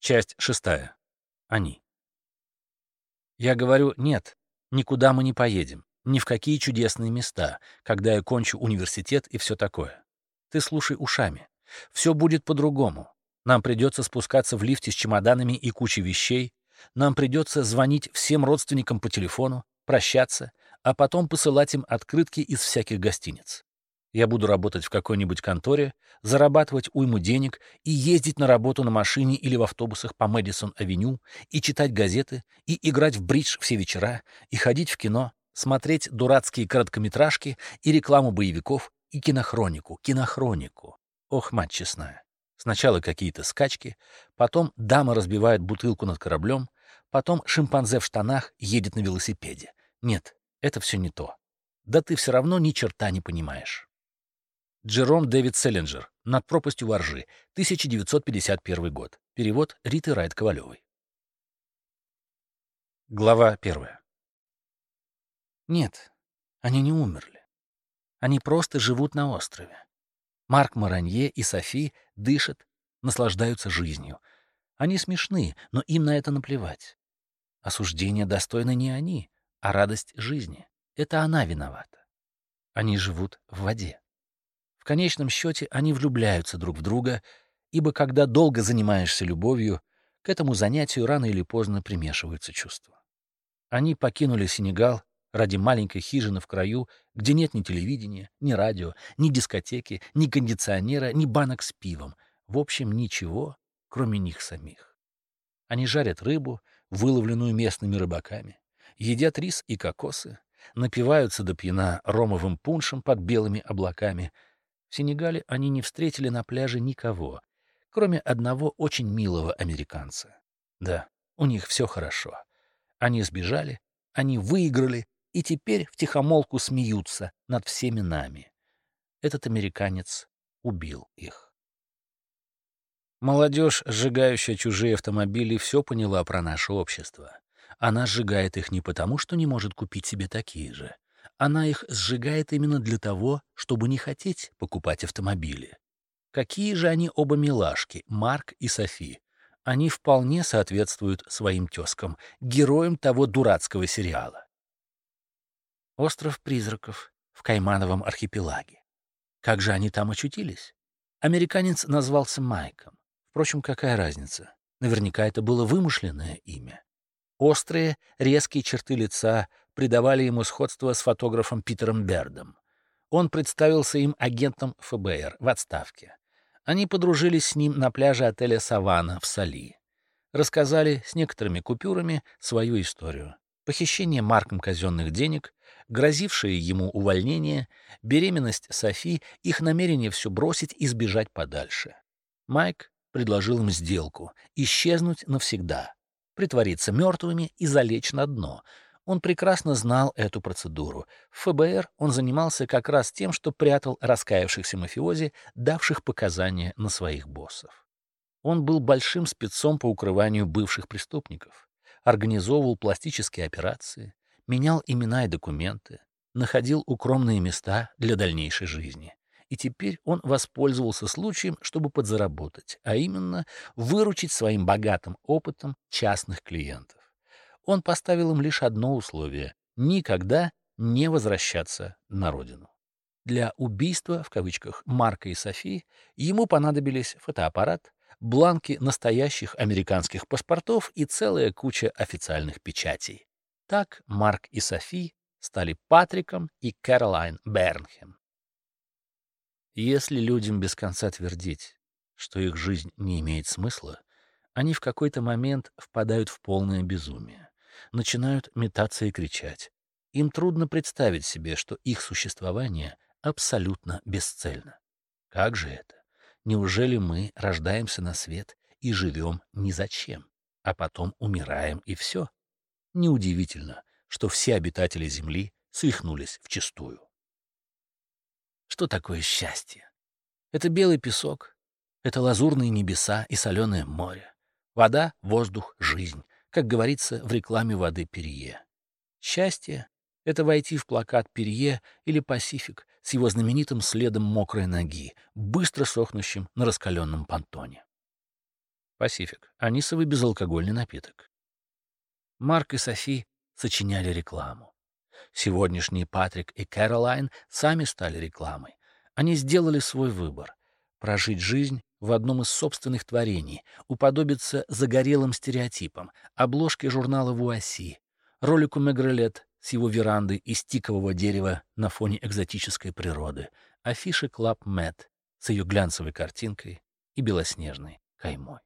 Часть шестая. Они. Я говорю, нет, никуда мы не поедем, ни в какие чудесные места, когда я кончу университет и все такое. Ты слушай ушами. Все будет по-другому. Нам придется спускаться в лифте с чемоданами и кучей вещей, нам придется звонить всем родственникам по телефону, прощаться, а потом посылать им открытки из всяких гостиниц. Я буду работать в какой-нибудь конторе, зарабатывать уйму денег и ездить на работу на машине или в автобусах по Мэдисон-авеню, и читать газеты, и играть в бридж все вечера, и ходить в кино, смотреть дурацкие короткометражки и рекламу боевиков, и кинохронику, кинохронику. Ох, мать честная. Сначала какие-то скачки, потом дама разбивает бутылку над кораблем, потом шимпанзе в штанах едет на велосипеде. Нет, это все не то. Да ты все равно ни черта не понимаешь. Джером Дэвид Селлинджер. «Над пропастью воржи», 1951 год. Перевод Риты Райт Ковалевой. Глава первая. Нет, они не умерли. Они просто живут на острове. Марк Маранье и Софи дышат, наслаждаются жизнью. Они смешны, но им на это наплевать. Осуждение достойны не они, а радость жизни. Это она виновата. Они живут в воде конечном счете они влюбляются друг в друга, ибо когда долго занимаешься любовью, к этому занятию рано или поздно примешиваются чувства. Они покинули Сенегал ради маленькой хижины в краю, где нет ни телевидения, ни радио, ни дискотеки, ни кондиционера, ни банок с пивом. В общем, ничего, кроме них самих. Они жарят рыбу, выловленную местными рыбаками, едят рис и кокосы, напиваются до пьяна ромовым пуншем под белыми облаками — в Сенегале они не встретили на пляже никого, кроме одного очень милого американца. Да, у них все хорошо. Они сбежали, они выиграли, и теперь втихомолку смеются над всеми нами. Этот американец убил их. Молодежь, сжигающая чужие автомобили, все поняла про наше общество. Она сжигает их не потому, что не может купить себе такие же, она их сжигает именно для того, чтобы не хотеть покупать автомобили. Какие же они оба милашки, Марк и Софи. Они вполне соответствуют своим тезкам, героям того дурацкого сериала. Остров призраков в Каймановом архипелаге. Как же они там очутились? Американец назвался Майком. Впрочем, какая разница? Наверняка это было вымышленное имя. Острые, резкие черты лица, придавали ему сходство с фотографом Питером Бердом. Он представился им агентом ФБР в отставке. Они подружились с ним на пляже отеля «Саванна» в Сали. Рассказали с некоторыми купюрами свою историю. Похищение Марком казенных денег, грозившее ему увольнение, беременность Софи, их намерение все бросить и сбежать подальше. Майк предложил им сделку — исчезнуть навсегда, притвориться мертвыми и залечь на дно — он прекрасно знал эту процедуру. В ФБР он занимался как раз тем, что прятал раскаявшихся мафиози, давших показания на своих боссов. Он был большим спецом по укрыванию бывших преступников, организовывал пластические операции, менял имена и документы, находил укромные места для дальнейшей жизни. И теперь он воспользовался случаем, чтобы подзаработать, а именно выручить своим богатым опытом частных клиентов он поставил им лишь одно условие — никогда не возвращаться на родину. Для «убийства» в кавычках Марка и Софи ему понадобились фотоаппарат, бланки настоящих американских паспортов и целая куча официальных печатей. Так Марк и Софи стали Патриком и Кэролайн Бернхем. Если людям без конца твердить, что их жизнь не имеет смысла, они в какой-то момент впадают в полное безумие начинают метаться и кричать. Им трудно представить себе, что их существование абсолютно бесцельно. Как же это? Неужели мы рождаемся на свет и живем ни зачем, а потом умираем и все? Неудивительно, что все обитатели Земли свихнулись вчистую. Что такое счастье? Это белый песок, это лазурные небеса и соленое море, вода, воздух, жизнь, как говорится в рекламе воды Перье. Счастье — это войти в плакат Перье или Пасифик с его знаменитым следом мокрой ноги, быстро сохнущим на раскаленном понтоне. Пасифик. Анисовый безалкогольный напиток. Марк и Софи сочиняли рекламу. Сегодняшние Патрик и Кэролайн сами стали рекламой. Они сделали свой выбор — прожить жизнь в одном из собственных творений, уподобиться загорелым стереотипам, обложке журнала «Вуаси», ролику Мегрелет с его веранды из тикового дерева на фоне экзотической природы, афише Клаб Мед с ее глянцевой картинкой и белоснежной каймой.